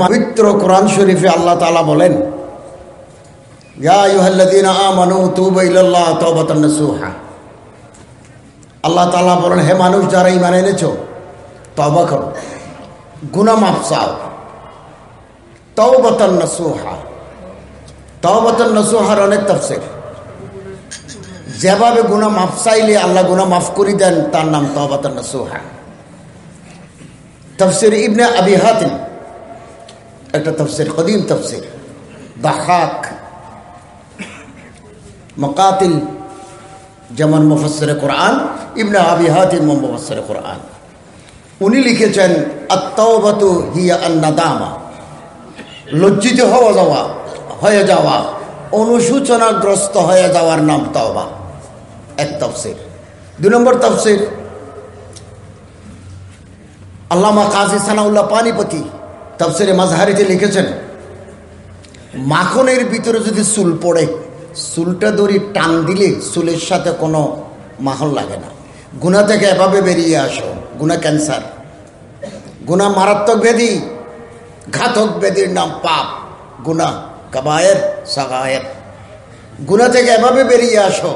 পবিত্র কোরআন শরীফে আল্লাহ তালা বলেন আল্লাহ তালা বলেন, হে মানুষ, যারা ইমান এনেছ তবা করো। গুনা মাফ চাও। তওবাতান অনেক যেভাবে মাফ চাইলে আল্লাহ গুনা মাফ করে দেন, তার নাম তওবাতান তফসির ইবনে আবি হাতিম একটা তফসির কদিম তফসির। দাহাক, মকাতিল, যেমন মুফসর কোরআন, ইবনে আবি হাতিম মুফসর কোরআন। উনি লিখেছেন আত্মাওবাতু হিয়া আন্নাদামা। লজ্জিত হওয়া যাওয়া, হয়ে যাওয়া অনুসূচনাগ্রস্ত হয়ে যাওয়ার নাম তওবা। এক তফসির। দু নম্বর তফসির, আল্লামা কাজী সানাউল্লাহ পানিপতি তফসিরে মাজহারিতে লিখেছেন, মাখনের ভিতরে যদি চুল পড়ে, চুলটা দড়ি টান দিলে চুলের সাথে কোনো মাখন লাগে না। গুণা থেকে এভাবে বেরিয়ে আসো গুণা ক্যান্সার গুণা মারাত্মক ব্যাধি, ঘাতক ব্যাধির নাম পাপ গুণা কাবায়ের, সাগায়ের। গুণা থেকে এভাবে বেরিয়ে আসো,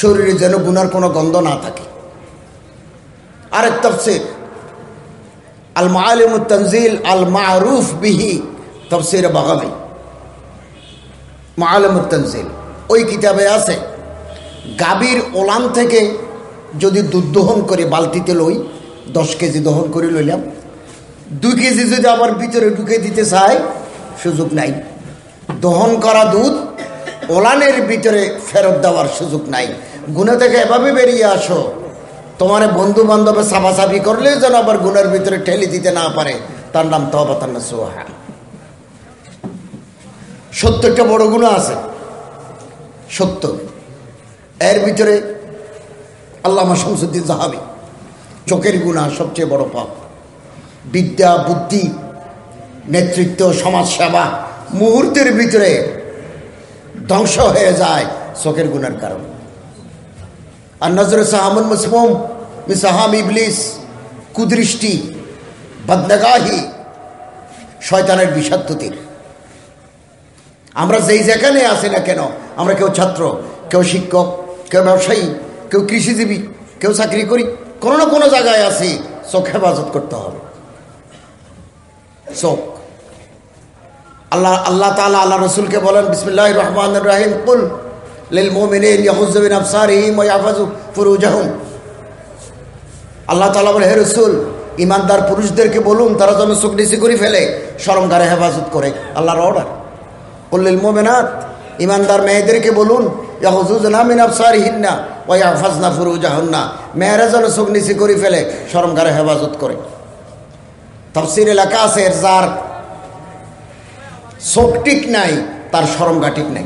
শরীরে যেন গুনার কোনো গন্ধ না থাকে। আরেক তফসির আল মালিম তনজিল আল মারুফ বিহি। তফসির বাগাবি মালিম তনজিল। ওই কিতাবে আছে, গাভীর ওলান থেকে যদি দুধ দহন করে বালতিতে লই, দশ কেজি দহন করে লইলাম। দুই কেজি যদি আবার ভিতরে ঢুকে দিতে চাই সুযোগ নাই। দহন করা দুধ ওলানের ভিতরে ফেরত দেওয়ার সুযোগ নাই। গুণে থেকে এভাবে বেরিয়ে আসো। তোমার বন্ধু বান্ধবে সাফাসাফি করলে যেন আবার গুণের ভিতরে ঠেলে দিতে না পারে। তার নাম তহবাতান্না সোহা। সত্তরটা বড় গুণ আছে। সত্তর। এর ভিতরে আল্লামা শামসুদ্দিন জাহাবি, চোখের গুণা সবচেয়ে বড় পাপ। বিদ্যা, বুদ্ধি, নেতৃত্ব, সমাজসেবা, মুহূর্তের ভিতরে ধ্বংস হয়ে যায় চোখের গুণার কারণে। আর নজরে সাহামুল মুসমুম মিসাহাম ইবলিস কুদৃষ্টি বদনগাহি শয়তানের বিষাত্ততির আমরা যেই যেখানে আসি না কেন, আমরা কেউ ছাত্র, কেউ শিক্ষক, কেউ ব্যবসায়ী, কেউ কৃষিজীবী, কেউ চাকরি করি, কোনো না কোনো জায়গায় আসি চোখ হেফাজত করতে হবে। চোখ। আল্লাহ আল্লাহ তালা আল্লাহ রসুলকে বলেন বিসমুল্লাহ রহমান রাহিম, কুল লিল মোমিনিন ইয়াহুজ্জবিন আফসারিহিম ওয়া ইয়াহফাজু ফুরুজাহুম আল্লাহ ইমানদার পুরুষদেরকে বলুন, তারা যেন চোখ নিচে করে ফেলে শরমগারে হেফাজত করে। আল্লাহর অর্ডার। কুল্লিল মোমেনাত ইমানদার মেয়েদেরকে বলুন ফেলে এলাকা আছে ঠিক নাই, তার সরমগা ঠিক নাই।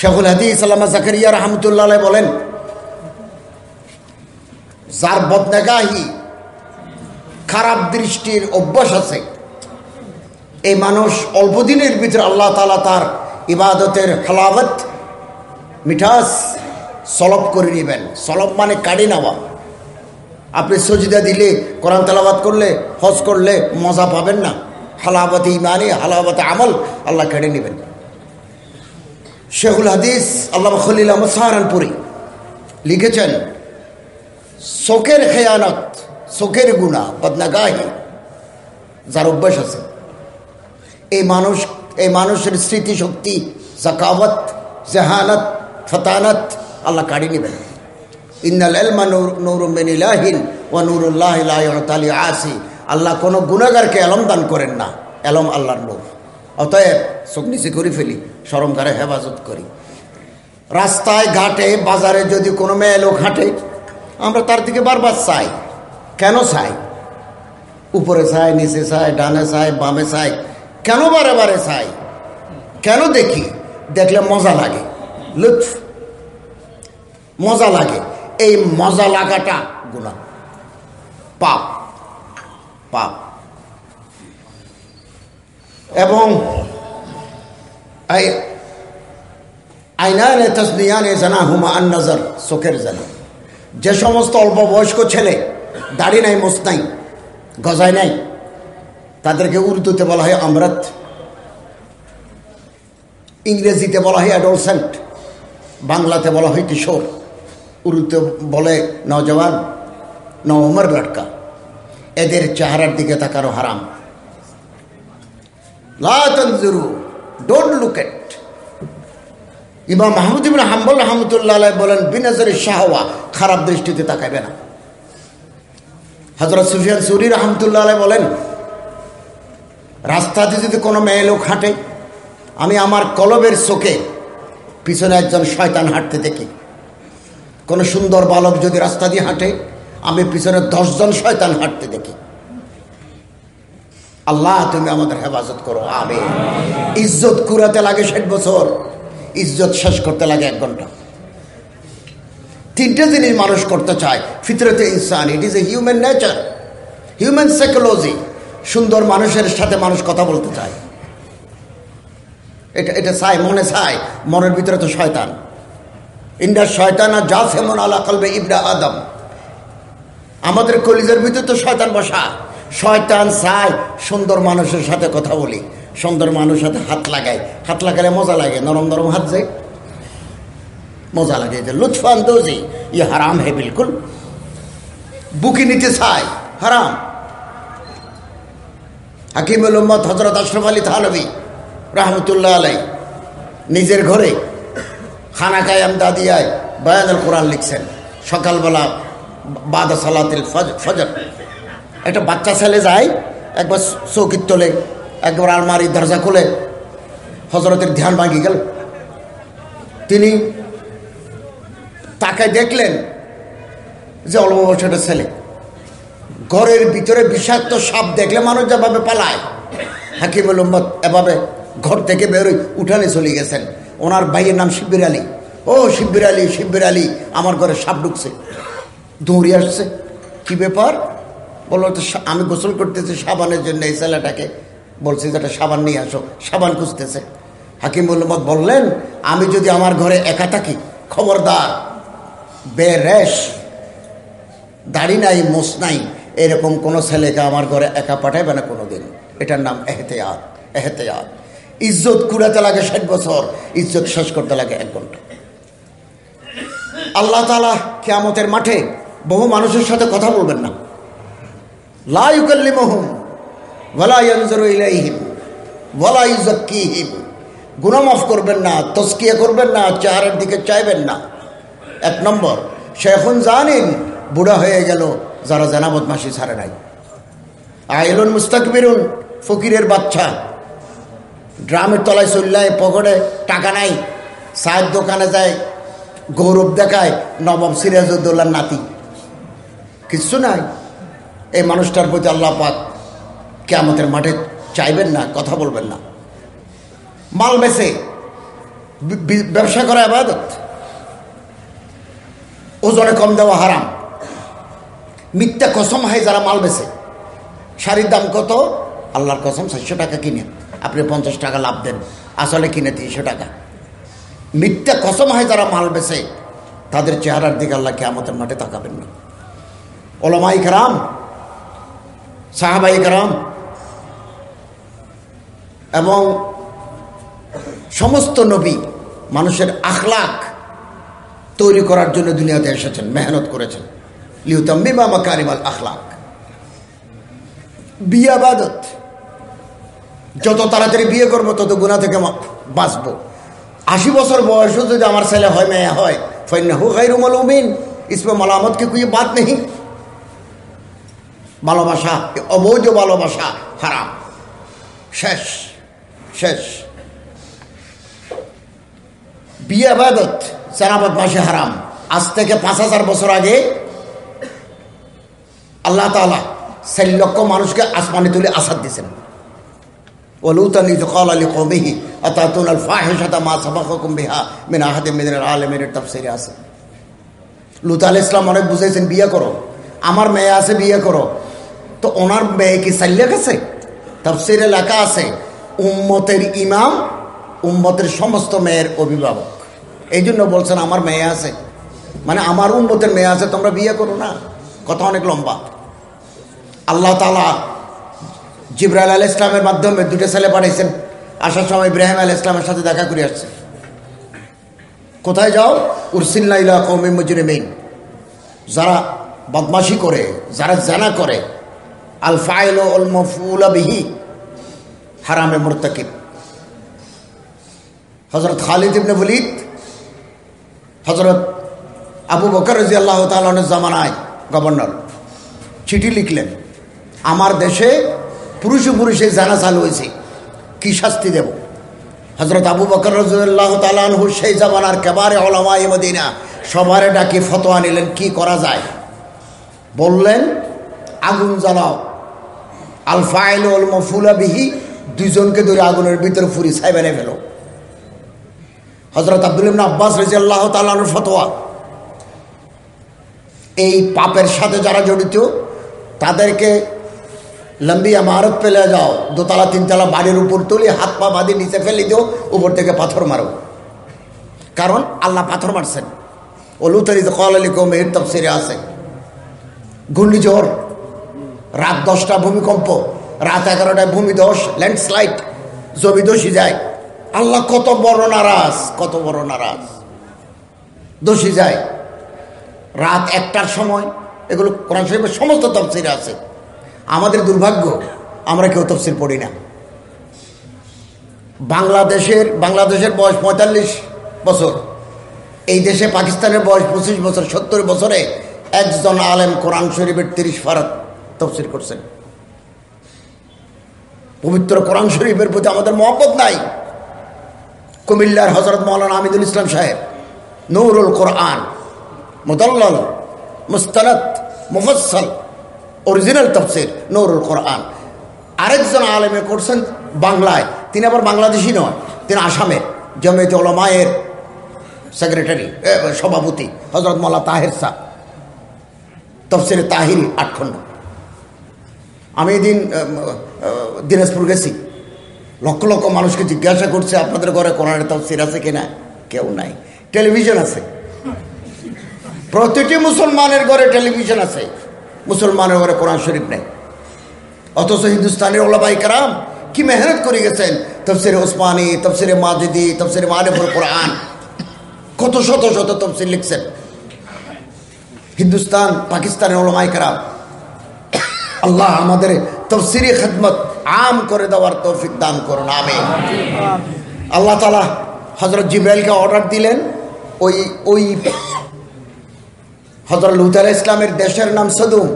শেখুল হাদিস আল্লামা জাকারিয়া রহমতুল্লাহ বলেন, যার বদনাগাহি খারাপ দৃষ্টির অভ্যাস আছে, এই মানুষ অল্প দিনের ভিতরে আল্লাহ তালা তার ইবাদতের হালাবত মিঠাস সলব করে নেবেন। সলব মানে কাড়ি নেওয়া। আপনি সজিদা দিলে, কোরআন তালাবাদ করলে, হজ করলে মজা পাবেন না। হালাবত ইমানি হালাবত আমল, আল্লাহ কেড়ে নেবেন। শেখুল হাদিস আল্লাহ খলিল আহমদ সাহারানপুরি লিখেছেন চোখের খেয়ানত চোখের গুণা, বদনাগাহি। যার অভ্যাস আছে। এই মানুষ, এই মানুষের স্মৃতিশক্তি, জাকাওয়াত, জেহানত, ফতানত আল্লাহ কাড়ি নেবেন। ও নুরুল্লাহ আসি আল্লাহ কোনো গুণাগারকে এলম দান করেন না। এলম আল্লাহর নূর। অতএব চোখ নিচে করে ফেলি সরমগারে হেফাজত করি। রাস্তায়, ঘাটে, বাজারে যদি কোনো মেয়ে লোক হাঁটে, আমরা তার দিকে বারবার চাই। কেন চাই? উপরে চাই, নিচে চাই, ডানে চাই, বামে চাই। কেন বারে বারে চাই? কেন দেখি? দেখলে মজা লাগে। লুৎফ। মজা লাগে। এই মজা লাগাটা গুণা পাপ। পাপ। এবং আইনানে তসনিয়ানে জানা হুমা আন নজর চোখের জানা যে সমস্ত অল্প বয়স্ক ছেলে, দাড়ি নাই মোস নাই, গজায় নাই, তাদেরকে উর্দুতে বলা হয় আমরত। ইংরেজিতে বলা হয় অ্যাডলসেন্ট। বাংলাতে বলা হয় কিশোর। উর্দুতে বলে নজওয়ান নওমর লটকা এদের চেহারার দিকে তাকারও হারাম। লাতনজুরু ডোন্ট লুক এট ইমাম হাম্বল রহমতুল্লাহ বলেন, বিনাজরি শাহওয়া, খারাপ দৃষ্টিতে তাকাবে না। হজরত সুফিয়ান সুরি রহমতুল্লাহ বলেন, রাস্তাতে যদি কোনো মেয়ে লোক হাঁটে, আমি আমার কলবের চোখে পিছনে একজন শয়তান হাঁটতে দেখি। কোনো সুন্দর বালক যদি রাস্তা দিয়ে হাঁটে, আমি পিছনে দশজন শয়তান হাঁটতে দেখি। আল্লাহ, তুমি আমাদের হেফাজত করো আমি ইজ্জত কুড়াতে লাগে ষাট বছর, ইজ্জত শেষ করতে লাগে এক ঘণ্টা। তিনটে জিনিস মানুষ করতে চায়, ফিতরতে ইনসান it is a human nature human psychology সুন্দর মানুষের সাথে মানুষ কথা বলতে চায়। এটা এটা চায় মনে চায় মনের ভিতরে তো শয়তান। শয়তান আর যা ফেমন আলা কলবে ইবরা আদম। আমাদের কলিজের ভিতরে তো শয়তান বসা। শয়তান চায় সুন্দর মানুষের সাথে কথা বলি। সুন্দর মানুষের সাথে হাত লাগায়। হাত লাগালে মজা লাগে, নরম নরম হাত যায়। মজা লাগে, যে লুৎফান দোজি ই হারাম হে বিলকুল। বুকি নিতে চায়, হারাম। হাকিমুল উম্মদ হজরত আশরফ আলী থানবী, রহমতুল্লাহ আলাই নিজের ঘরে খানা কায়াম দাদিয়ায় বয়ানুল কোরআন লিখছেন। সকালবেলা বাদ সালাতিল ফজর। একটা বাচ্চা ছেলে যায়, একবার চৌকির তোলে, একবার আলমারির দরজা খুলে হজরতের ধ্যান ভাঙি গেল। তিনি তাকে দেখলেন যে অল্প বছরের ছেলে। ঘরের ভিতরে বিষাক্ত সাপ দেখলে মানুষ যেভাবে পালায়, হাকিমুল উম্মদ এভাবে ঘর থেকে বেরোই উঠানে চলে গেছেন। ওনার ভাইয়ের নাম শিবির আলী। ও শিবির আলী শিবির আলী, আমার ঘরে সাপ ঢুকছে। দৌড়ে আসছে। কি ব্যাপার? বলল, তো আমি গোসল করতেছি সাবানের জন্য, এই ছেলেটাকে। বলছি যে সাবান নিয়ে আসো, সাবান খুঁজতেছে। হাকিম উম্মদ বললেন, আমি যদি আমার ঘরে একা থাকি, খবরদার, বেরেশ, দাড়ি নাই মোস নাই, এরকম কোনো ছেলেকে আমার ঘরে একা পাঠাইবে না কোনো দিন এটার নাম এহতেয়াত এহতেয়াত। ইজ্জত কুড়াতে লাগে ষাট বছর, ইজ্জত শেষ করতে লাগে এক ঘণ্টা। আল্লাহ তালা কেয়ামতের মাঠে বহু মানুষের সাথে কথা বলবেন না। লাইকাল্লিমহুম ওয়ালা ইয়ানজুরু ইলাইহিম ওয়ালা ইউজাক্কিহিম গুনাহ মাফ করবেন না তসকিয়া করবেন না, চেহারের দিকে চাইবেন না। এক নম্বর সে এখন জানেন বুড়া হয়ে গেল, যারা জানা বদমাসি ছাড়ে নাই। আইলুন মুস্তাকবিরুন, ফকিরের বাচ্চা। ড্রামের তলায় চল্লায় পকেটে টাকা নাই। চায়ের দোকানে যায়, গৌরব দেখায়, নবাব সিরাজউদ্দৌলার নাতি। কিচ্ছু নাই। এই মানুষটার প্রতি আল্লাহ পাক কেমতের মাঠে চাইবেন না, কথা বলবেন না। মাল বেছে ব্যবসা করা আবাদত ওজনে কম দেওয়া হারাম। মিথ্যা কসম হয় যারা মাল বেছে শাড়ির দাম কত? আল্লাহর কসম চারশো টাকা কিনে। আপনি পঞ্চাশ টাকা লাভ দেন। আসলে কিনে তিনশো টাকা। মিথ্যা কসম হয় যারা মাল বেছে তাদের চেহারার দিকে আল্লাহ কেমতের মাঠে তাকাবেন না। ওলামাই কারাম সাহাবাই কারাম এবং সমস্ত নবী মানুষের আখলাখ তৈরি করার জন্য দুনিয়াতে এসেছেন, মেহনত করেছেন। লিউতাম্মিমা মাকারিমাল আখলাক। বিয়ে আবাদত। যত তাড়াতাড়ি বিয়ে করব, তত গুণা থেকে বাঁচবো। আশি বছর বয়সও যদি আমার ছেলে হয়, মেয়ে হয় ফৈন্য হু খাইরুমল উমিন ইসমে মালামতকে কুয়ে বাদ নেই। ভালোবাসা অবৈধ ভালোবাসা হারাম শেষ শেষ বিয়ে আবাদত সেনাবাদ মাসে হারাম আজ থেকে পাঁচ হাজার বছর আগে আল্লাহ তালা চারি লক্ষ মানুষকে আসমানে তুলে আসাদ দিয়েছেন ولوطا إذ قال لقومه أتأتون الفاحشة ما سبقكم بها من أحد من العالمين তাফসীরে আছে লুত আলাইহিস ইসলাম অনেক বুঝাইছেন বিয়ে করো আমার মেয়ে আছে বিয়ে করো তো ওনার মেয়ে কি চাল্লিয়া গেছে? তাফসীরে লেখা আছে, উম্মতের ইমাম, উম্মতের সমস্ত মেয়ের অভিভাবক। এই জন্য বলছেন, আমার মেয়ে আছে। মানে আমার উম্মতের মেয়ে আছে, তোমরা বিয়ে করো না। কথা অনেক লম্বা। আল্লাহ তালা জিব্রাইল আল ইসলামের মাধ্যমে দুটো ছেলে পাঠাইছেন আসার সময় ইব্রাহিম আল ইসলামের সাথে দেখা করে আসছে। কোথায় যাও? উরসিল্লা কৌমি মুজরিমিন। যারা বদমাশি করে, যারা জানা করে আল ফাইল ওল মফুলা বিহি, হারামে মোরতাকিব। হজরত খালিদ ইবনে বলিদ হজরত আবু বকর রাজি আল্লাহ তালনের জামানায় গভর্নর, চিঠি লিখলেন, আমার দেশে পুরুষে পুরুষে জানা চালু হয়েছে, কি শাস্তি দেব? হজরত আবু বকর রাজুল্লাহ তালানহু সেই জামানার কেবারে ওলামাই মদিনা সবারে ডাকি ফতোয়া নিলেন, কি করা যায়? বললেন আগুন জ্বালাও। আলফাইল ওল মফুলা বিহি, দুইজনকে ধরে আগুনের ভিতরে ফুরি সাইবেনে ফেলো। হজরত আব্দুল আব্বাস রাজি আল্লাহ তালানুর ফতোয়া। এই পাপের সাথে যারা জড়িত, তাদেরকে লম্বি আমারত পেলে যাও দোতলা, তিনতলা বাড়ির উপর তুলি, হাত পা বাঁধি নিচে ফেলে দিও, উপর থেকে পাথর মারো। কারণ আল্লাহ পাথর মারছেন। ও লুতারিতে কল আলী কমের তফসিরে আছে। ঘূর্ণিঝড় রাত দশটা ভূমিকম্প, রাত এগারোটায় ভূমিধস ল্যান্ডস্লাইড জমি দোষী যায়। আল্লাহ কত বড় নারাজ, কত বড় নারাজ। দোষী যায়। রাত একটার সময়, এগুলো কোরআন শরীফের সমস্ত তফসিরে আছে। আমাদের দুর্ভাগ্য, আমরা কেউ তফসিল পড়ি না। বাংলাদেশের বাংলাদেশের বয়স পঁয়তাল্লিশ বছর। এই দেশে পাকিস্তানের বয়স পঁচিশ বছর, সত্তর বছরে একজন আলেম কোরআন শরীফের তিরিশ ফারাত তফসিল করছেন। পবিত্র কোরআন শরীফের প্রতি আমাদের মহব্বত নাই। কুমিল্লার হজরত মৌলানা আমিদুল ইসলাম সাহেব, নৌরুল কোরআন, মুদল্লল মুস্তানত মুফসল অরিজিনাল তফসির, নৌরুল কোরআন। আরেকজন আলেমে করছেন বাংলায়, তিনি আবার বাংলাদেশি নয়, তিনি আসামের জমিয়ত ওলামায়ের সেক্রেটারি সভাপতি হজরত মোল্লা তাহের শাহ তফসিরে তাহিরি আটখণ্ড। আমি এদিন দিনাজপুর গেছি। লক্ষ লক্ষ মানুষকে জিজ্ঞাসা করছে, আপনাদের ঘরে কোরআনের তফসির আছে কিনা? কেউ নাই। টেলিভিশন আছে। প্রতিটি মুসলমানের ঘরে টেলিভিশন আছে। মুসলমানের ঘরে কোরআন শরীফ নেই। অথচ হিন্দুস্তানের ওলাবাই কারাম কি মেহনত করে গেছেন? তফসিরে ওসমানী, তফসিরে মাজিদি, তফসিরে মারিফুল কোরআন। কত শত শত তফসির লিখছেন। হিন্দুস্তান, পাকিস্তানের ওলামাই কারাম। আল্লাহ আমাদের তফসিরি খেদমত আম করে দেওয়ার তৌফিক দান করুন আমি আল্লাহ তালা হজরত জিব্রাইলকে অর্ডার দিলেন, ওই ওই হজরত লুতার ইসলামের দেশের নাম সদুম।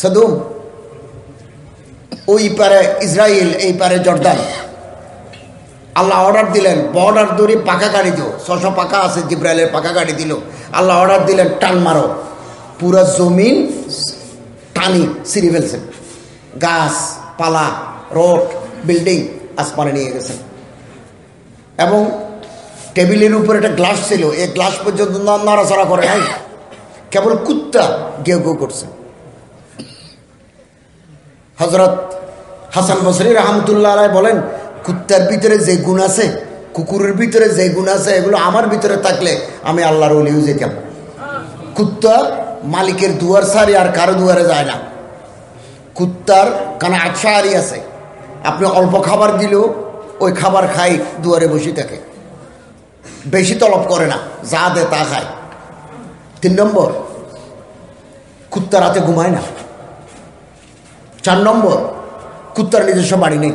সদুম, ওই পারে ইসরায়েল এই পারে জর্দান। আল্লাহ অর্ডার দিলেন, বর্ডার দড়ি পাকা গাড়ি দিও, ছশো পাকা আছে, জিব্রাইলের পাকা গাড়ি দিল। আল্লাহ অর্ডার দিলেন, টান মারো। পুরা জমিন টানি সিঁড়ি ফেলছেন। গাছ, পালা, রোড বিল্ডিং আসমানে নিয়ে গেছেন। এবং টেবিলের উপরে একটা গ্লাস ছিল এই গ্লাস পর্যন্ত নড়াচড়া করে নাই। কেবল কুত্তা গেউ গেউ করছে। হজরত হাসান বসরি রহমতুল্লাহ আলাই বলেন, কুত্তার ভিতরে যে গুণ আছে, কুকুরের ভিতরে যে গুণ আছে, এগুলো আমার ভিতরে থাকলে আমি আল্লাহর অলিও যেতাম কুত্তা মালিকের দুয়ার সারি আর কারও দুয়ারে যায় না। কুত্তার কানে আচ্ছা আরি আছে। আপনি অল্প খাবার দিলেও ওই খাবার খাই দুয়ারে বসে থাকে। বেশি তলব করে না, যা দে তা খায়। তিন নম্বর, কুত্তা রাতে ঘুমায় না। চার নম্বর, কুত্তার নিজস্ব বাড়ি নেই।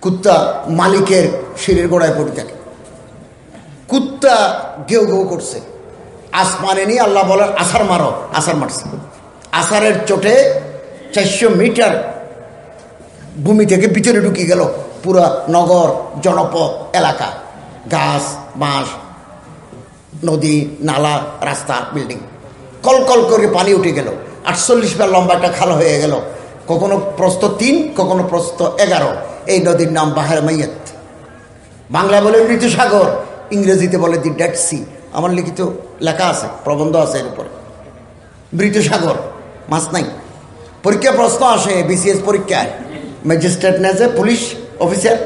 কুত্তা মালিকের শিরের গোড়ায় পড়ে থাকে। কুত্তা ঘেউ ঘেউ করছে। আসমানে নিয়ে আল্লাহ বলেন আসার মারো আসার মারছে। আসারের চোটে চারশো মিটার ভূমি থেকে ভিতরে ঢুকিয়ে গেল পুরা নগর, জনপদ, এলাকা। গাছ, বাঁশ, নদী, নালা, রাস্তা, বিল্ডিং। কল কল করে পানি উঠে গেল। আটচল্লিশ বার লম্বা একটা খাল হয়ে গেল। কখনো প্রস্ত তিন, কখনো প্রস্ত এগারো। এই নদীর নাম বাহার মাইয়াত। বাংলা বলে মৃত সাগর, ইংরেজিতে বলে দি ডেড সি। আমার লিখিত লেখা আছে, প্রবন্ধ আছে এর উপরে। মৃত সাগর, মাছ নাই। পরীক্ষা প্রশ্ন আসে বিসিএস পরীক্ষায়। ম্যাজিস্ট্রেট নেজে পুলিশ অফিসার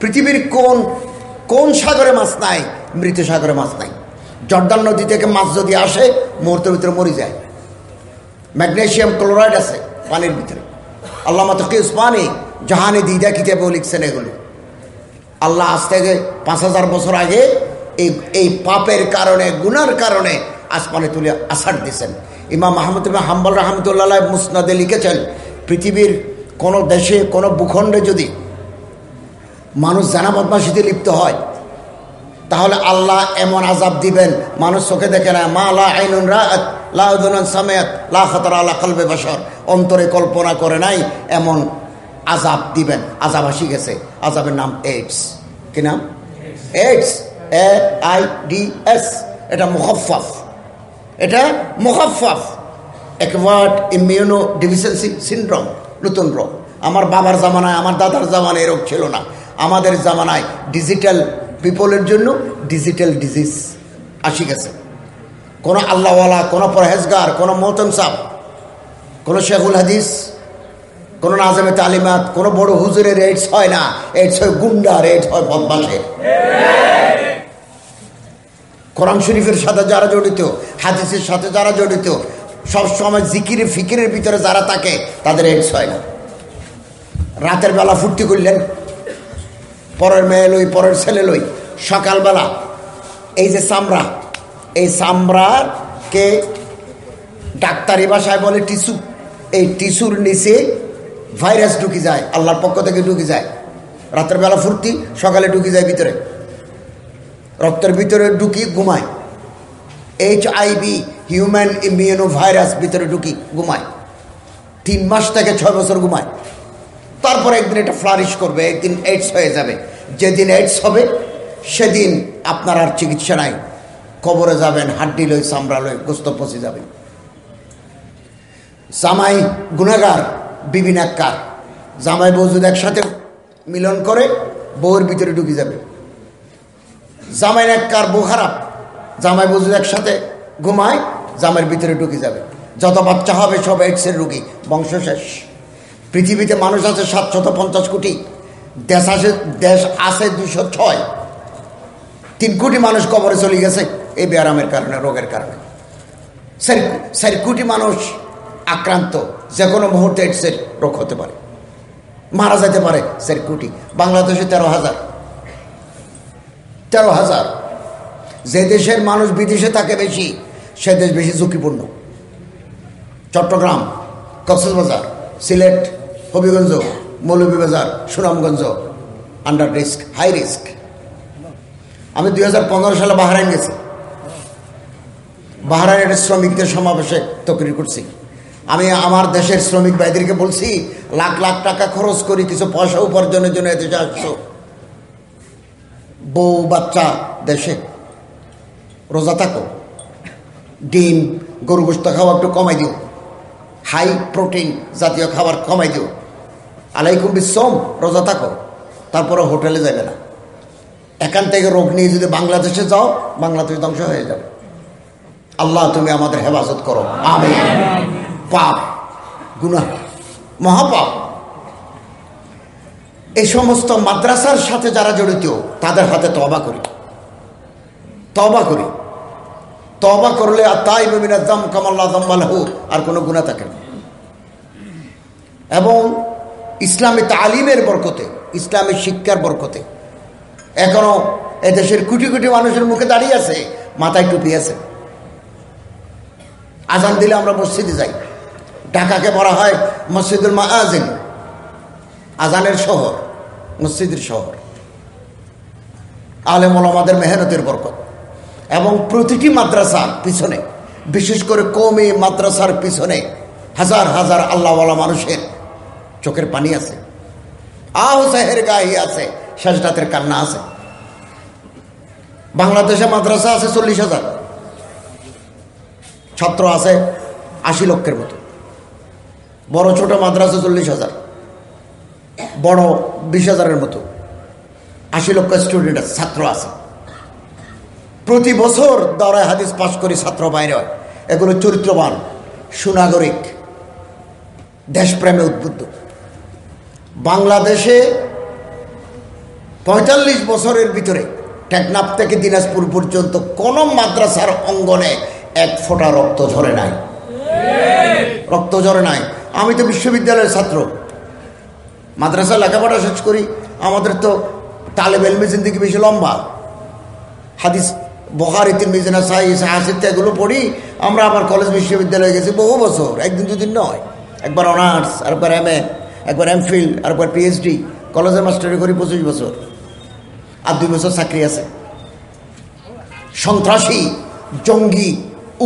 পৃথিবীর কোন কোন সাগরে মাছ নাই? মৃত সাগরে মাছ নাই। জর্দান নদী থেকে মাছ যদি আসে, মুহূর্তের ভিতরে মরে যায়। ম্যাগনেশিয়াম ক্লোরাইড আছে, পানির ভিতরে। আল্লাহ তকি উসমানি? জাহানি দিদা কিতাবেও লিখছেন এগুলো। আল্লাহ আজ থেকে পাঁচ হাজার বছর আগে এই এই পাপের কারণে, গুনার কারণে আসমানে তুলে আষাঢ় দিয়েছেন। ইমাম মাহমুদ হাম্বল রহমতুল্লাহ মুসনাদে লিখেছেন, পৃথিবীর কোনো দেশে, কোনো ভূখণ্ডে যদি মানুষ জানা বদমাসিতে লিপ্ত হয়, তাহলে আল্লাহ এমন আজাব দিবেন, মানুষ চোখে দেখে না, মা আইনুন আল্লাহ অন্তরে কল্পনা করে নাই, এমন আজাব দিবেন। আজাব আসি গেছে আজাবের নাম এইডস কি নাম? AIDS A I D S এটা মুখফাফ এটা মুখফাফ একওয়ার্ড ইমিউনো ডিফিসিয়েন্সি সিন্ড্রোম নতুন রোগ। আমার বাবার জামানায়, আমার দাদার জামানায় রোগ ছিল না। আমাদের জামানায় ডিজিটাল পিপলের জন্য ডিজিটাল ডিজিজ আসি গেছে। কোনো আল্লাহওয়ালা, কোনো পরহেজগার, কোনো মোহতম সাহ কোনো শেখুল হাদিস, কোনো নাজমে তালিমাত, কোনো বড় হুজুরের এইডস হয় না। এইডস হয় গুন্ডার এইডস হয় বদমাসের। কোরআন শরীফের সাথে যারা জড়িত, হাদিসের সাথে যারা জড়িত সবসময় জিকির, ফিকিরের ভিতরে যারা থাকে, তাদের এইডস হয় না। রাতের বেলা ফুর্তি করলেন, পরের মেয়ে লই, পরের ছেলে লই, সকালবেলা এই যে চামড়া, এই চামড়াকে ডাক্তারি ভাষায় বলে টিস্যু। এই টিস্যুর নিচে ভাইরাস ঢুকে যায়, আল্লাহর পক্ষ থেকে ঢুকি যায়। রাতের বেলা ফুর্তি, সকালে ঢুকে যায় ভিতরে। রক্তের ভিতরে ঢুকি ঘুমায় H IV human immuno virus ভিতরে ঢুকি ঘুমায় তিন মাস থেকে ছয় বছর ঘুমায় তারপর একদিন এটা ফ্লারিশ করবে, একদিন এইডস হয়ে যাবে। যেদিন এইডস হবে, সেদিন আপনার আর চিকিৎসা নাই। কবরে যাবেন, হাড্ডি লই, চামড়া লই, গোস্ত পচে যাবে। জামাই গুণাগার বিবিনাক্কার জামাই বউ যদি একসাথে মিলন করে, বউয়ের ভিতরে ঢুকে যাবে। জামাই নাক্কার বউ খারাপ, জামাই যদি একসাথে ঘুমায়, জামাইয়ের ভিতরে ঢুকে যাবে। যত বাচ্চা হবে সব এইডসের রুগী, বংশ শেষ। পৃথিবীতে মানুষ আছে সাতশত পঞ্চাশ কোটি, দেশ আছে দেশ আছে দুশো ছয়। তিন কোটি মানুষ কবরে চলে গেছে এই ব্যায়ামের কারণে, রোগের কারণে। চার কোটি মানুষ আক্রান্ত যে কোনো মুহূর্তে এইডসের রোগ হতে পারে। মারা যেতে পারে চার কোটি। বাংলাদেশে তেরো হাজার। তেরো হাজার। যে দেশের মানুষ বিদেশে থাকে বেশি, সে দেশ বেশি ঝুঁকিপূর্ণ। Chittagong, Cox's Bazar, Sylhet, Habiganj, Moulvibazar, Sunamganj under risk high risk আমি দু হাজার পনেরো সালে বাহারাইন গেছি। বাহারাইনের শ্রমিকদের সমাবেশে তকরি করছি। আমি আমার দেশের শ্রমিক ভাইদেরকে বলছি, লাখ লাখ টাকা খরচ করি কিছু পয়সা উপার্জনের জন্য এদেশে আসছো। বউ বাচ্চা দেশে। রোজা থাকো। ডিম, গরু গোস্ত খাওয়া একটু কমাই দিও। হাই প্রোটিন জাতীয় খাবার কমাই দিও। আলাইকুম বিশ্রম রোজা থাকো। তারপরে হোটেলে যাবে না। এখান থেকে রোগ নিয়ে যদি বাংলাদেশে যাও, বাংলাদেশ ধ্বংস হয়ে যাবে। আল্লাহ, তুমি আমাদের হেফাজত করো। আমি পাপ গুনা মহাপাপ। এই সমস্ত মাদ্রাসার সাথে যারা জড়িত, তাদের হাতে তবা করি। তবা করি। তবা করলে আর তাই দম কামাল্লা দম্মালাহু আর কোনো গুণা থাকে না। এবং ইসলামী তালিমের বরকতে, ইসলামী শিক্ষার বরকতে, এখনও এদেশের কোটি কোটি মানুষের মুখে দাঁড়িয়ে আছে, মাথায় টুপি আছে। আজান দিলে আমরা মসজিদে যাই। ঢাকাকে বলা হয় মসজিদুল মা আজিন আজানের শহর। মসজিদের শহর। আলেম আমাদের মেহনতের বরকত। এবং প্রতিটি মাদ্রাসার পিছনে, বিশেষ করে কমে মাদ্রাসার পিছনে, হাজার হাজার আল্লাহওয়ালা মানুষের চোখের পানি আছে। আহ সাহের গাহি আছে শেষরাতের কান্না আছে। বাংলাদেশে মাদ্রাসা আছে চল্লিশ হাজার। ছাত্র আছে আশি লক্ষের মতো। বড় ছোট মাদ্রাসা চল্লিশ হাজার। বড় বিশ হাজারের মতো। আশি লক্ষ স্টুডেন্ট আছে ছাত্র আছে। প্রতি বছর দরায় হাদিস পাশ করে ছাত্র বাইরে হয়। এগুলো চরিত্রবান সুনাগরিক দেশপ্রেমে উদ্বুদ্ধ। বাংলাদেশে পঁয়তাল্লিশ বছরের ভিতরে টেকনাফ থেকে দিনাজপুর পর্যন্ত কোন মাদ্রাসার অঙ্গনে এক ফোঁটা রক্ত ঝরে নাই। রক্ত ঝরে নাই। আমি তো বিশ্ববিদ্যালয়ের ছাত্র। মাদ্রাসা লেখাপড়া শেষ করি আমাদের তো তালেব এলমে জিন্দিগি বেশি লম্বা। হাদিস বহারি তিন মিজিনা সাই সাহাসিত্য এগুলো পড়ি আমরা আবার কলেজ বিশ্ববিদ্যালয়ে গেছি বহু বছর একদিন দুদিন নয়। একবার অনার্স আরেকবার এম এ একবার এমফিল আরেকবার পিএইচডি কলেজের মাস্টারি করি পঁচিশ বছর। আর দুই বছর চাকরি আছে। সন্ত্রাসী জঙ্গি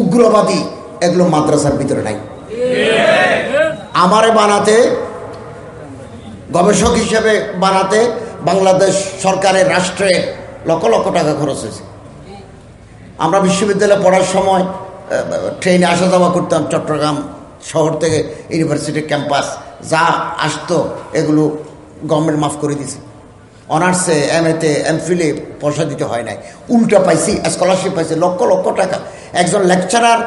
উগ্রবাদী এগুলো মাদ্রাসার ভিতরে নাই। আমারে বানাতে গবেষক হিসেবে বানাতে বাংলাদেশ সরকারের রাষ্ট্রে লক্ষ লক্ষ টাকা খরচ হয়েছে। আমরা বিশ্ববিদ্যালয়ে পড়ার সময় ট্রেনে আসা যাওয়া করতাম চট্টগ্রাম শহর থেকে ইউনিভার্সিটির ক্যাম্পাস যা আসতো, এগুলো গভর্নমেন্ট মাফ করে দিছে অনার্সে এম এতে এমফিলে পয়সা দিতে হয় নাই। উল্টা পাইছি স্কলারশিপ পাইছি, লক্ষ লক্ষ টাকা। একজন লেকচারার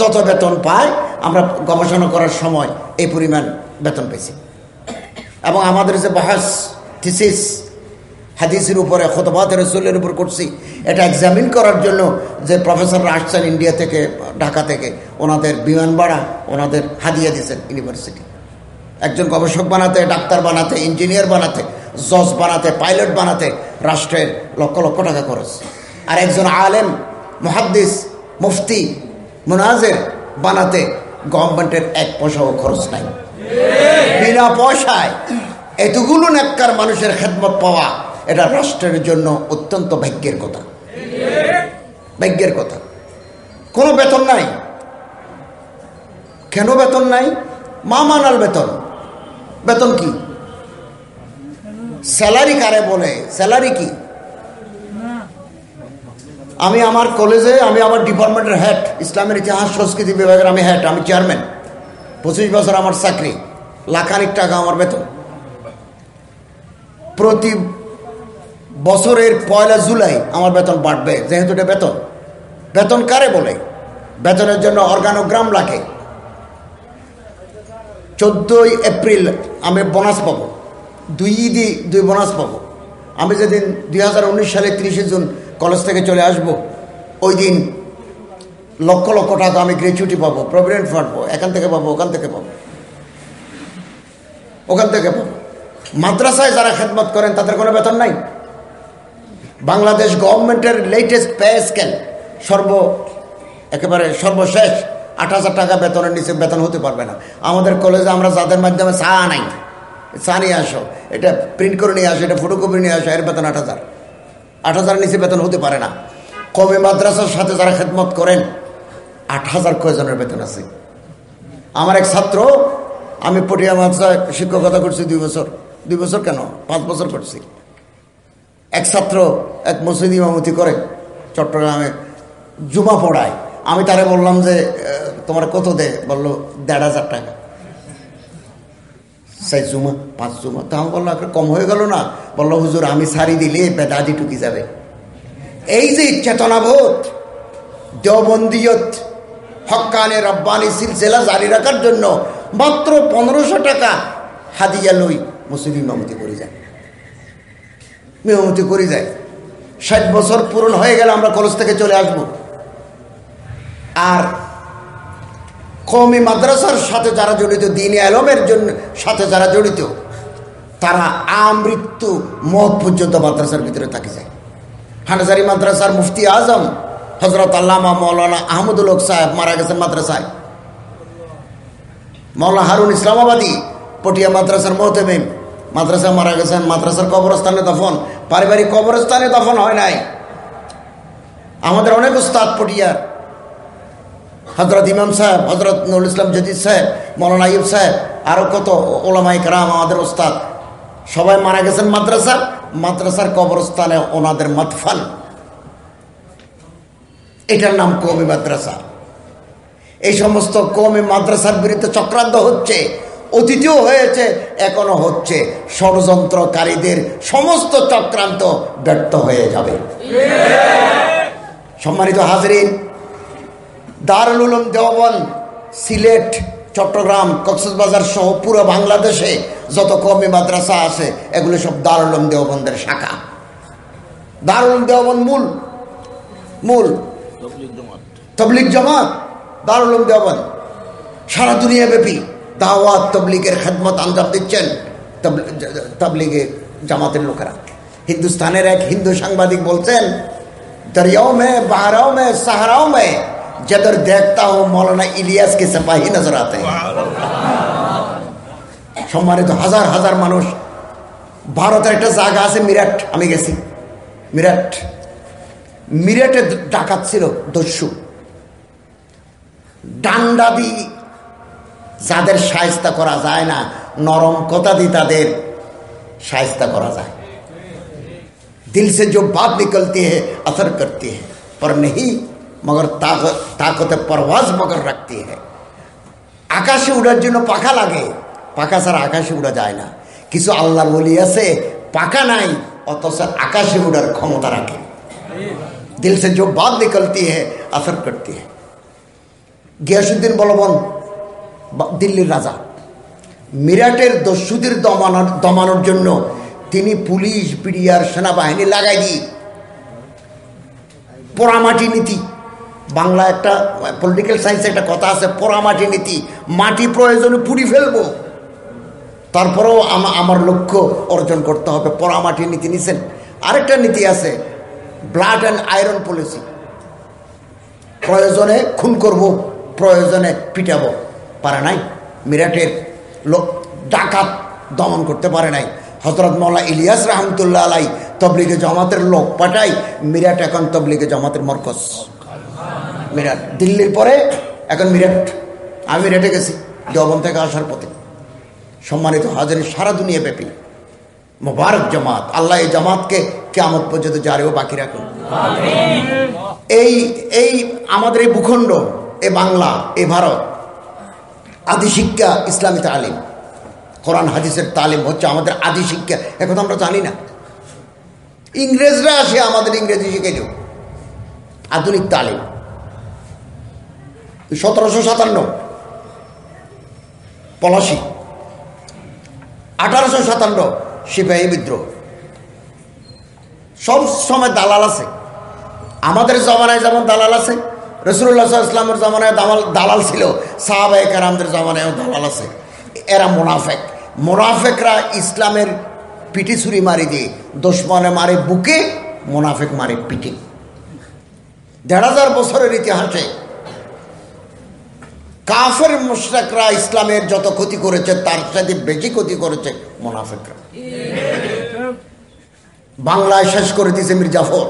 যত বেতন পায়, আমরা গবেষণা করার সময় এই পরিমাণ বেতন পেয়েছি এবং আমাদের যে বাহাস থিসিস হাদিসের উপরে, খতবাত রসুলের উপর করছি, এটা এক্সামিন করার জন্য যে প্রফেসররা আসছেন ইন্ডিয়া থেকে, ঢাকা থেকে, ওনাদের বিমান ভাড়া ওনাদের হাদিয়া দিয়েছেন ইউনিভার্সিটি একজন গবেষক বানাতে, ডাক্তার বানাতে ইঞ্জিনিয়ার বানাতে, জজ বানাতে পাইলট বানাতে রাষ্ট্রের লক্ষ লক্ষ টাকা খরচ। আর একজন আলেম, মহাদ্দিস, মুফতি, মোনাজের বানাতে গভর্নমেন্টের এক পয়সাও খরচ নাই। বিনা পয়সায় এতগুলো নেককার মানুষের খেদমত পাওয়া, এটা রাষ্ট্রের জন্য অত্যন্ত ভাগ্যের কথা। ভাগ্যের কথা। কোনো বেতন নাই। কেন বেতন নাই? মা মানার বেতন। বেতন কি? স্যালারি কারে বলে? স্যালারি কি? আমি আমার কলেজে, আমি আমার ডিপার্টমেন্টের হেড, ইসলামের ইতিহাস, সংস্কৃতি বিভাগের আমি হেড, আমি চেয়ারম্যান। পঁচিশ বছর আমার চাকরি, লাখানিক টাকা আমার বেতন। প্রতি বছরের পয়লা জুলাই আমার বেতন বাড়বে, যেহেতু এটা বেতন। বেতন কারে বলে? বেতনের জন্য অর্গানোগ্রাম লাগে। চোদ্দোই এপ্রিল আমি বোনাস পাবো। দুই ঈদই দুই বোনাস পাবো। আমি যেদিন দুই হাজার উনিশ সালে তিরিশে জুন কলেজ থেকে চলে আসব, ওই দিন লক্ষ লক্ষ টাকা আমি গ্র্যাচুইটি পাবো প্রভিডেন্ট ফান্ড পাবো, এখান থেকে পাবো, ওখান থেকে পাবো। ওখান থেকে পাবো। মাদ্রাসায় যারা খেদমত করেন, তাদের কোনো বেতন নাই? বাংলাদেশ গভর্নমেন্টের লেটেস্ট পে স্কেল সর্ব, একেবারে সর্বশেষ আট হাজার টাকা বেতনের নিচে বেতন হতে পারবে না। আমাদের কলেজে আমরা যাদের মাধ্যমে চা নাই, চা নিয়ে আসো, এটা প্রিন্ট করে নিয়ে আসো, এটা ফটোকপি নিয়ে আসো, এর বেতন আট হাজার। আট হাজার নিচে বেতন হতে পারে না। কমে মাদ্রাসার সাথে যারা খেদমত করেন আট হাজার কয়জনের বেতন আছে? আমার এক ছাত্র, আমি পটিয়া মাদ্রাসায় শিক্ষকতা করছি দুই বছর। দুই বছর কেন? পাঁচ বছর করছি। এক ছাত্র, এক মসজিদ ইমামতি করে, চট্টগ্রামে জুমা পড়ায়। আমি তারে বললাম যে তোমার কত দে বলল, দেড় হাজার টাকা। সেই জুমা, পাঁচ জুমা। তো আমি বলল কম হয়ে গেল না? বলল, হুজুর, আমি সারি দিলে বেদাদি টুকি যাবে। এই যে চেতনাবোধ, দেওবন্দিয়ত হকানে রব্বানি সিলসিলা জারি রাখার জন্য মাত্র পনেরোশো টাকা হাদিয়া লই মুসলিম ইমামতি করে যায়। মেহমতি করে যায়। ষাট বছর পূরণ হয়ে গেলে আমরা কলেজ থেকে চলে আসব। আর কমি মাদ্রাসার সাথে যারা জড়িত, দিন আলমের জন্য সাথে যারা জড়িত, তারা আমৃত্যু মত পর্যন্ত মাদ্রাসার ভিতরে থাকি যায়। হানাজারি মাদ্রাসার মুফতি আজম হজরত আল্লামা মৌলানা আহমদুল হক সাহেব মারা গেছেন মাদ্রাসায়। মৌলানা হারুন ইসলামাবাদী পটিয়া মাদ্রাসার মোহতেমিম। মাদ্রাসা মারা গেছেন, মাদ্রাসার কবরস্থানে দফন। পারিবারিক কবরস্থানে দফন হয় নাই। আমাদের অনেক উস্তাদ পটিয়ার হজরত ইমাম সাহেব হজরত নুল ইসলাম জদিদ সাহেব মৌলানা আইব সাহেব আরও কত ওলামাই কারাম আমাদের ওস্তাদ সবাই মারা গেছেন মাদ্রাসা। মাদ্রাসার কবরস্থানে ওনাদের মতফান এটার নাম কৌমি মাদ্রাসা। এই সমস্ত কৌমি মাদ্রাসার বিরুদ্ধে চক্রান্ত হচ্ছে, অতীতেও হয়েছে, এখনও হচ্ছে। ষড়যন্ত্রকারীদের সমস্ত চক্রান্ত ব্যর্থ হয়ে যাবে। সম্মানিত হাজরিন, দারুল উলুম দেওবন্দ, সিলেট, চট্টগ্রাম, কক্সবাজার সহ পুরো বাংলাদেশে যত কমি মাদ্রাসা আছে, এগুলো সব দারুল উলুম দেওবন্দের শাখা। দারুল উলুম দেওবন্দ মূল মূল। তবলিক জামাত দারুল উলুম দেওবন্দ সারা দুনিয়া ব্যাপী দাওয়াত তবলিগের খেদমত আঞ্জাম দিচ্ছেন তবলিগে জামাতের লোকেরা হিন্দুস্তানের এক হিন্দু সাংবাদিক বলছেন दरियाओं में बहराओं में सहाराओं में जदर देखता हूं मौलाना इलियास के सिपाही नजर आते हैं সম্মানিত হাজার হাজার মানুষ ভারতের একটা জায়গা আছে মিরাট আমি গেছি মিরাট মিরাটে ডাকাত ছিল দস্যু ডান্ডা দি যাদের সায়স্তা করা যায় না নরম কথা দিয়ে তাদের সায়স্তা করা যায় दिल से जो बात निकलती है असर करती है पर नहीं मगर ताकत ताकत परवाज मगर रखती है আকাশে উড়ার জন্য পাখা লাগে পাখা ছাড়া আকাশে উড়া যায় না কিছু আল্লাহর বলি আছে পাখা নাই অথচ আকাশে উড়ার ক্ষমতা রাখে দিল সে যে বাদ নিকলতি है असर करती है গিয়াসুদ্দিন বলবন দিল্লির রাজা মিরাটের দস্যুদের দমানোর দমানোর জন্য তিনি পুলিশ বিডিআর সেনাবাহিনী লাগাই দিয়ে পোড়ামাটি নীতি বাংলা একটা পলিটিক্যাল সায়েন্সে একটা কথা আছে পোড়ামাটি নীতি মাটি প্রয়োজনে পুড়ি ফেলবো তারপরেও আমার লক্ষ্য অর্জন করতে হবে পোড়ামাটি নীতি নিছেন আরেকটা নীতি আছে ব্লাড অ্যান্ড আয়রন পলিসি প্রয়োজনে খুন করব, প্রয়োজনে পিটাবো। পারে নাই। মিরাটের লোক ডাকাত দমন করতে পারে নাই। হজরত মৌলা ইলিয়াস রহমতুল্লাহ আলাই তবলিগে জমাতের লোক পাঠাই মিরাট এখন তবলিগে জমাতের মরকজ। মিরাট দিল্লির পরে এখন মিরাট। আমি মিরাটে গেছি দেওবন থেকে আসার পথে। সম্মানিত হাজারি সারা দুনিয়া ব্যাপী। মোবারক জামাত, আল্লাহ এই জামাতকে কেমন পর্যন্ত জারেও বাকি রাখুন। এই এই আমাদের এই ভূখণ্ড এ বাংলা এ ভারত, আদি শিক্ষা, ইসলামী তালিম, কোরআন, হাদিসের তালিম হচ্ছে আমাদের আদি শিক্ষা। এখন আমরা জানি না। ইংরেজরা আসে, আমাদের ইংরেজি শিখে দেব আধুনিক তালিম। সতেরোশো সাতান্ন। পলাশি। আঠারোশো সাতান্ন, সিপাহী বিদ্রোহ। সব সময় দালাল আছে। আমাদের জমানায় যেমন দালাল আছে রসুল্লাহ ইসলামের জমানায় দামাল দালাল ছিল সাহাবাহ কারামদের জমানায়ও দালাল আছে। এরা মোনাফেক। মোনাফেকরা ইসলামের পিটি ছুরি মারি দিয়ে, দুশ্মনে মারে বুকে, মোনাফেক মারে পিটি দেড় হাজার বছরের ইতিহাসে কাফের মুশরাকরা ইসলামের যত ক্ষতি করেছে, তার সাথে বেশি ক্ষতি করেছে মোনাফেকরা। বাংলায় শেষ করে দিয়েছে মির জাফর।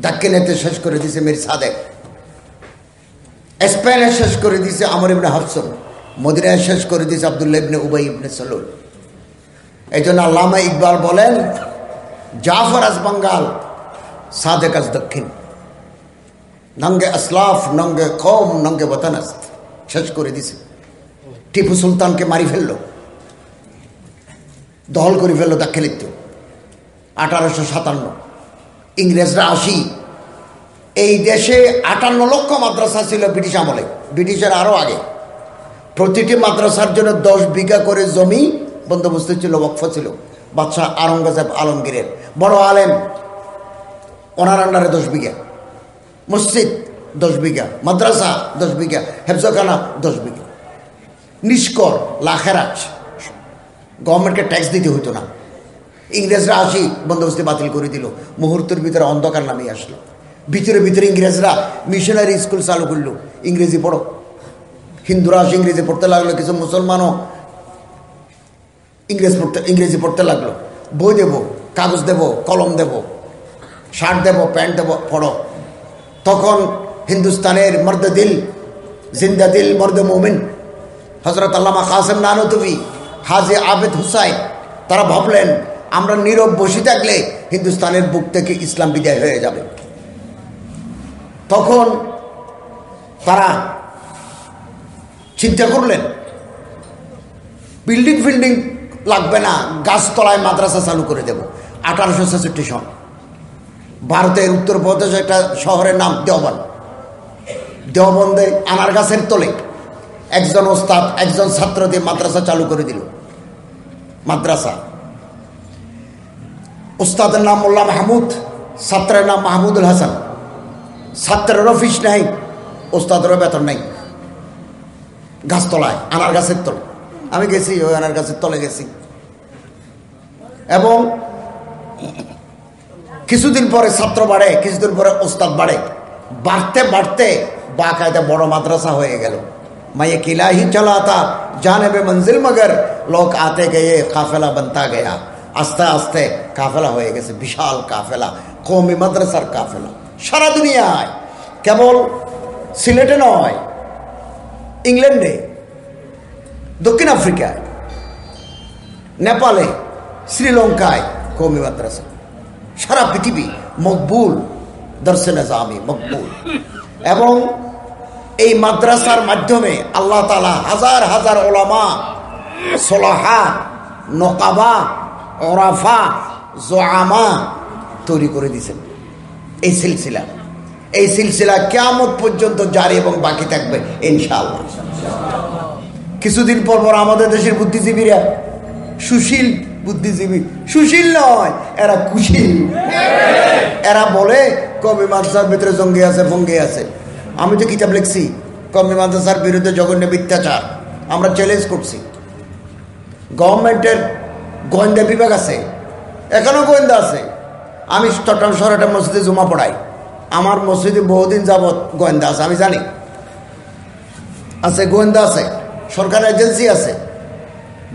দাক্ষিণেতে শেষ করে দিয়েছে মির সাদেক। স্পেনে শেষ করে দিছে আমর ইবনে হাফসন। মদিনায় শেষ করে দিয়েছে আবদুল্লা ইবনে উবাই ইবনে সলুল। এই জন্য আল্লামা ইকবাল বলেন, জাফর আজ বাঙ্গাল, সাদেক আজ দক্ষিণ। নঙ্গে আসলাফ, নঙ্গে কম নঙ্গে বতানাস্ত শেষ করে দিছে। টিপু সুলতানকে মারি ফেলল। দল করে ফেলল দাক্ষিণিত্য। আঠারোশো সাতান্ন। ইংরেজরা আসি। এই দেশে আটান্ন লক্ষ মাদ্রাসা ছিল ব্রিটিশ আমলে। ব্রিটিশের আরও আগে। প্রতিটি মাদ্রাসার জন্য দশ বিঘা করে জমি বন্দোবস্ত ছিল বক্ফ ছিল। বাদশাহ আরঙ্গজেব আলমগীরের। বড় আলেম। ওনার আন্ডারে দশ বিঘা। মসজিদ দশ বিঘা। মাদ্রাসা দশ বিঘা। হেফজখানা দশ বিঘা। নিষ্কর, লাখেরাজ। গভর্নমেন্টকে ট্যাক্স দিতে হতো না। ইংরেজরা আসি বন্দোবস্তি বাতিল করে দিল। মুহূর্তের ভিতরে অন্ধকার নামে আসলো। ভিতরে ভিতরে ইংরেজরা মিশনারি স্কুল চালু করল। ইংরেজি পড়ো। হিন্দুরা আসে ইংরেজি পড়তে লাগল, কিছু মুসলমানও ইংরেজ পড়তে, ইংরেজি পড়তে লাগল। বই দেব, কাগজ দেব, কলম দেব, শার্ট দেব, প্যান্ট দেব, পড়ো। তখন হিন্দুস্তানের মর্দ দিল, জিন্দা দিল, মর্দ মোমিন হজরত আল্লামা কাসেম নানতুবি, হাজে আবেদ হুসাইন, তারা ভাবলেন আমরা নীরব বসে থাকলে হিন্দুস্তানের বুক থেকে ইসলাম বিদায় হয়ে যাবে। তখন তারা চিন্তা করলেন, বিল্ডিং ফিল্ডিং লাগবে না, গাছতলায় মাদ্রাসা চালু করে দেব। আঠারোশো ছেষট্টি সন। ভারতের উত্তরপ্রদেশ একটা শহরের নাম দেওবন দেওবন্দে আনার গাছের তোলে একজন ওস্তাদ, একজন ছাত্র দিয়ে মাদ্রাসা চালু করে দিল। মাদ্রাসা। ওস্তাদের নাম মোল্লা মাহমুদ ছাত্রের নাম মাহমুদুল হাসান ছাত্রের অফিস নাই ওস্তাদেরও বেতন নাই গাছতলায় আনার গাছের তলে আমি গেছি ওই আনার গাছের তলে গেছি এবং কিছুদিন পরে ছাত্র বাড়ে কিছুদিন পরে ওস্তাদ বাড়ে বাড়তে বাড়তে বাকায়দা বড় মাদ্রাসা হয়ে গেল মায়ে কিলা ही चला था জানেবে মঞ্জিল মগর লোক আতে গিয়ে কাফেলা বনতা গয়া আস্তে আস্তে কাফেলা হয়ে গেছে, বিশাল কাফেলা কৌমি মাদ্রাসার কাফেলা, সারা দুনিয়ায়। কেবল সিলেটে নয়, ইংল্যান্ডে, দক্ষিণ আফ্রিকায়, নেপালে, শ্রীলঙ্কায় কৌমি মাদ্রাসা। সারা পৃথিবী মকবুল দর্শন জামি মকবুল। এবং এই মাদ্রাসার মাধ্যমে আল্লাহ তালা হাজার হাজার ওলামা, সোলাহা, নকাবা ওরাফা জোয়ামা তৈরি করে দিয়েছেন। এই সিলসিলা। এই সিলসিলা কেমন পর্যন্ত জারি এবং বাকি থাকবে, ইনশাআল্লাহ। কিছুদিন পর পর আমাদের দেশের বুদ্ধিজীবীরা, সুশীল বুদ্ধিজীবী, সুশীল নয়, এরা কুশীল। এরা বলে কবি মাদ্রাসার ভিতরে জঙ্গি আছে ফঙ্গি আছে। আমি তো কিতাব লিখছি কবি মাদ্রাসার বিরুদ্ধে জঘন্য মিথ্যাচার, আমরা চ্যালেঞ্জ করছি। গভর্নমেন্টের গোয়েন্দা বিভাগ আছে এখনও গোয়েন্দা আছে। আমি চট্টগ্রাম শহরে একটা মসজিদে জমা পড়াই। আমার মসজিদে বহুদিন যাবৎ গোয়েন্দা আছে, আমি জানি। আছে, গোয়েন্দা আছে, সরকার এজেন্সি আছে।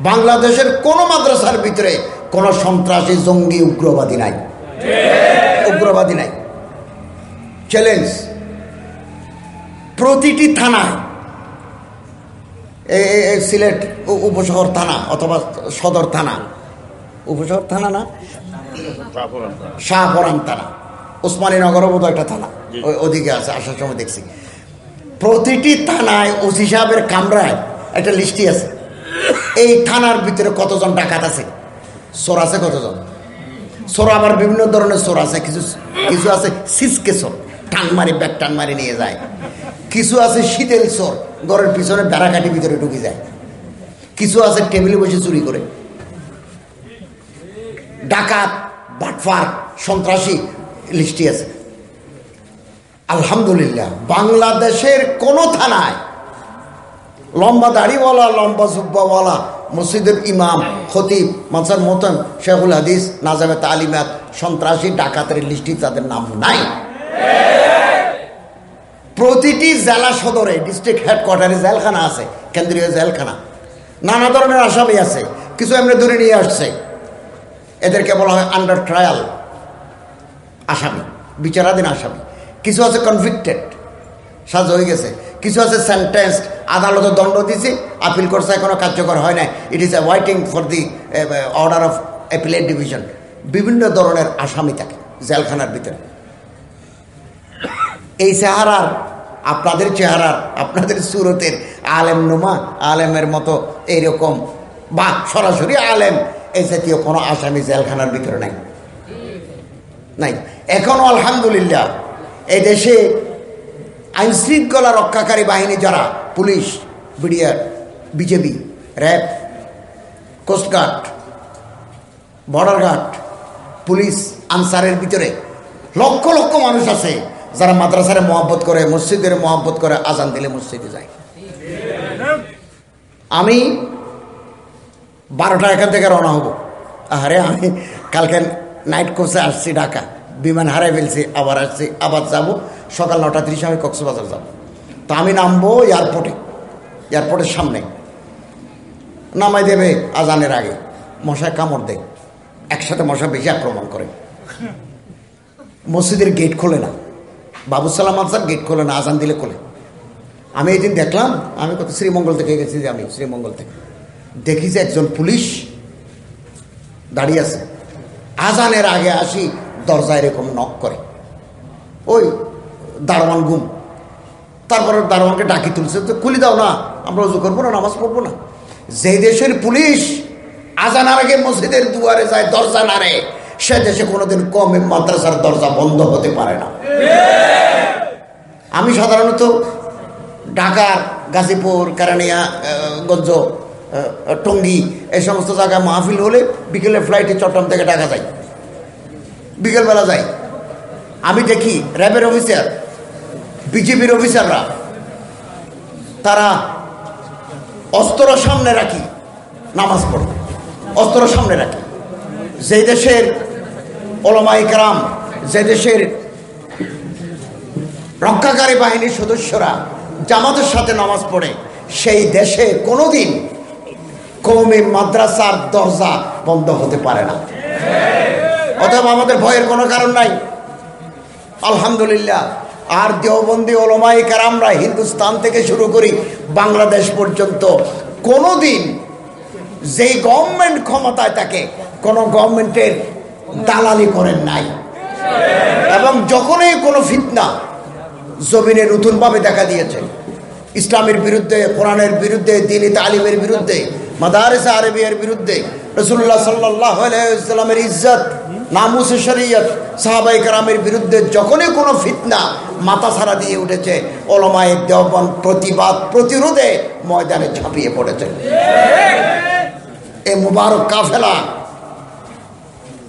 বাংলাদেশের কোন মাদ্রাসার ভিতরে কোন সন্ত্রাসী, জঙ্গি, উগ্রবাদী নাই। উগ্রবাদী নাই। চ্যালেঞ্জ প্রতিটি থানায় সিলেট উপশহর থানা অথবা সদর থানা উপশহর থানা না? শাহপরান থানা। ওসমানী নগরও বোধ একটা থানা। ওই ওদিকে আছে আসার সময় দেখছি। প্রতিটি থানায় ওসি সাহেবের কামরায় একটা লিস্টি আছে। এই থানার ভিতরে কতজন ডাকাত আছে? চোর আছে কতজন? চোর আবার বিভিন্ন ধরনের চোর আছে। কিছু কিছু আছে সিসকে চোর। টান মারি ব্যাগ টান মারি নিয়ে যায়। কিছু আছে শীতেল চোর। ঘরের পিছনে বেড়াকাটি ভিতরে ঢুকে যায়। কিছু আছে টেবিলে বসে চুরি করে। ডাকাত, বাটফার, সন্ত্রাসী লিস্টি আছে। আলহামদুলিল্লাহ, বাংলাদেশের কোন থানায় লম্বা দাড়িওয়ালা, লম্বা জুব্বাওয়ালা মসজিদের ইমাম, খতিব মানসার মোতন শেখুল হাদিস, নাজামে তালিমাত, সন্ত্রাসী, ডাকাতের লিস্টি তাদের নাম নাই। প্রতিটি জেলা সদরে, ডিস্ট্রিক্ট হেডকোয়ার্টারে জেলখানা আছে, কেন্দ্রীয় জেলখানা। নানা ধরনের আসামি আছে, কিছু এমনি ধরে নিয়ে আসছে। এদেরকে বলা হয় আন্ডার ট্রায়াল আসামি, বিচারাধীন আসামি। কিছু আছে কনভিক্টেড সাজ হয়ে গেছে। কিছু আছে সেন্টেন্স আদালতে দণ্ড দিছে আপিল করছে, এখনও কার্যকর হয় নাই। It is a waiting for the order of appellate division বিভিন্ন ধরনের আসামি থাকে জেলখানার ভিতরে। এই চেহারার, আপনাদের চেহারার, আপনাদের সুরতের আলেম নুমা, আলেমের মতো এইরকম, বা সরাসরি আলেম এই জাতীয় কোনো আসামি জেলখানার ভিতরে নাই। নাই। এখনও আলহামদুলিল্লাহ এই দেশে আইন শৃঙ্খলা রক্ষাকারী বাহিনী যারা, police, BDR, BJP, RAB coast guard border guard, police, আনসারের ভিতরে লক্ষ লক্ষ মানুষ আছে যারা মাদ্রাসারে মহব্বত করে, মসজিদের মহব্বত করে আজান দিলে মসজিদে যায়। আমি বারোটা এখান থেকে রওনা হব। আরে আমি কালকে নাইট কোর্সে আসছি ঢাকা। বিমান হারাই ফেলছি, আবার আসছি, আবার যাব। সকাল নটা তিরিশে আমি কক্সবাজার যাব। তো আমি নামবো এয়ারপোর্টে, এয়ারপোর্টের সামনে। নামাই দেবে আজানের আগে। মশায় কামড় দেয়। একসাথে মশা বেশি আক্রমণ করে। মসজিদের গেট খোলে না। বাবু সালাম আনসার গেট খোলে না, আজান দিলে খোলে। আমি এই দিন দেখলাম, আমি কত শ্রীমঙ্গল থেকে গেছি যে আমি শ্রীমঙ্গল থেকে। দেখি যে একজন পুলিশ দাঁড়িয়ে আছে। আজানের আগে আসি দরজা এরকম নক করে। ওই দারোয়ান গুম। তারপরে দারোয়ানকে ডাকি তুলছে তো খুলি দাও না, আমরা উজু করব না, নামাজ পড়ব না। যে দেশের পুলিশ আজানার আগে মসজিদের দুয়ারে যায়, দরজা নাড়ে। সে দেশে কোনোদিন কম মাদ্রাসার দরজা বন্ধ হতে পারে না। আমি সাধারণত ঢাকার গাজীপুর, কারানিয়া গঞ্জ টঙ্গী, এই সমস্ত জায়গায় মাহফিল হলে বিকেলে ফ্লাইটে চট্টগ্রাম থেকে ঢাকা যাই। বিকেলবেলা যাই। আমি দেখি র্যাবের অফিসার বিজেপির অফিসাররা তারা অস্ত্র সামনে রাখি, নামাজ পড়ে। অস্ত্র সামনে রাখি। যে দেশের ওলমাই কারাম, যে দেশের রক্ষাকারী বাহিনীর সদস্যরা জামাতের সাথে নামাজ পড়ে, সেই দেশে কোনোদিন কৌমি মাদ্রাসার দরজা বন্ধ হতে পারে না। অতএব আমাদের ভয়ের কোনো কারণ নাই। আলহামদুলিল্লাহ, আর দেওবন্দি ওলমাই কারামরা হিন্দুস্তান থেকে শুরু করি বাংলাদেশ পর্যন্ত কোনোদিন যেই গভর্নমেন্ট ক্ষমতায় থাকে, কোনো গভর্নমেন্টের দালালি করেন নাই। এবং যখনই কোনো ফিতনা জমিনে নতুনভাবে দেখা দিয়েছে, ইসলামের বিরুদ্ধে, কোরআনের বিরুদ্ধে দিনী তালিমের বিরুদ্ধে মাদারেস আরবিয়ার বিরুদ্ধে রসুল্লাহ সাল্লাহ ইসলামের ইজ্জত, নামুস শরীয়ত সাহাবাই কারামের বিরুদ্ধে যখনই কোনো ফিতনা মাথা ছাড়া দিয়ে উঠেছে ওলমায়ের দেওয়ান প্রতিবাদ, প্রতিরোধে ময়দানে ঝাঁপিয়ে পড়েছে। এ মুবারক কাফেলা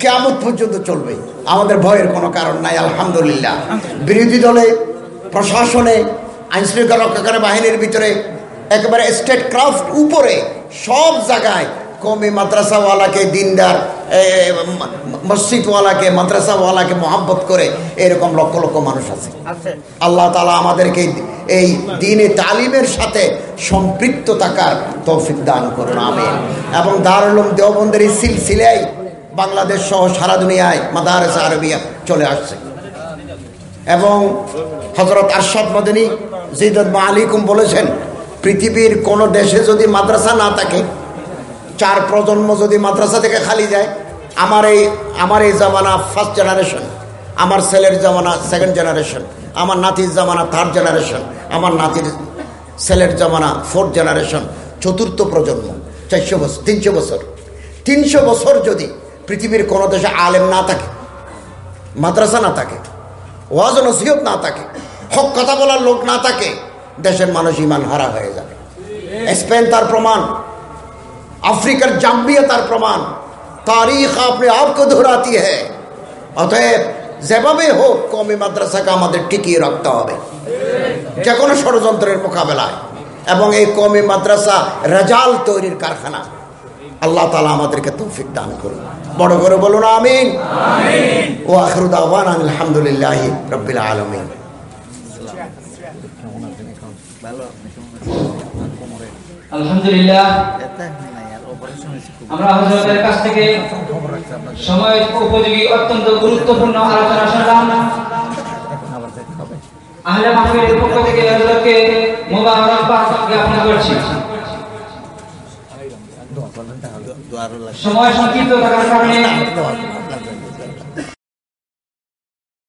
কেমন পর্যন্ত চলবে। আমাদের ভয়ের কোনো কারণ নাই, আলহামদুলিল্লাহ। বিরোধী দলে, প্রশাসনে, আইনশৃঙ্খলা রক্ষাকারী বাহিনীর ভিতরে একেবারে স্টেট ক্রাফট উপরে সব জায়গায় কমে মাদ্রাসাওয়ালাকে দিনদার মসজিদওয়ালাকে মাদ্রাসাওয়ালাকে মহাব্বত করে এরকম লক্ষ লক্ষ মানুষ আছে। আল্লাহ তালা আমাদেরকে এই দিনে তালিমের সাথে সম্পৃক্ত থাকার তৌফিক দান করুন আমি এবং দারুলুম দেওবন্দের এই সিলসিলাই বাংলাদেশ সহ সারা দুনিয়ায় মাদারেস আরবিয়া চলে আসছে। এবং হজরত আরশাদ মদিনী জিদত আলিকুম বলেছেন পৃথিবীর কোনো দেশে যদি মাদ্রাসা না থাকে, চার প্রজন্ম যদি মাদ্রাসা থেকে খালি যায়, আমার এই আমার এই জামানা ফার্স্ট জেনারেশন আমার ছেলের জামানা সেকেন্ড জেনারেশন আমার নাতির জামানা থার্ড জেনারেশন আমার নাতির ছেলের জামানা ফোর্থ জেনারেশন চতুর্থ প্রজন্ম, চারশো বছর, তিনশো বছর। তিনশো বছর যদি পৃথিবীর কোনো দেশে আলেম না থাকে, মাদ্রাসা না থাকে ওয়াজ নসিহত না থাকে, হক কথা বলার লোক না থাকে দেশের মানুষ ইমান হারা হয়ে যাবে। স্পেন তার প্রমাণ। আফ্রিকার জাম্বিয়া তার প্রমাণ। তারিখ আপনি আপকে দোহরাতি হ্যাঁ অতএব যেভাবে হোক কমে মাদ্রাসাকে আমাদের টিকিয়ে রাখতে হবে। যে কোনো ষড়যন্ত্রের মোকাবেলায়। এবং এই কমে মাদ্রাসা রেজাল তৈরির কারখানা। আল্লাহ তালা আমাদেরকে তৌফিক দান করুন। বড় করে বলুন, আমিন। ও আখরুদ আহ্বান আলহামদুলিল্লাহ রবিল আলমিন। আলহামদুলিল্লাহ। আমরা হজরতের কাছ থেকে সময় উপযোগী অত্যন্ত গুরুত্বপূর্ণ আলোচনা শুনলাম। আহলে মাহফিলের পক্ষ থেকে হজরতকে মোবারকবাদ জ্ঞাপন করছি। সময় সংক্ষিপ্ত থাকার কারণে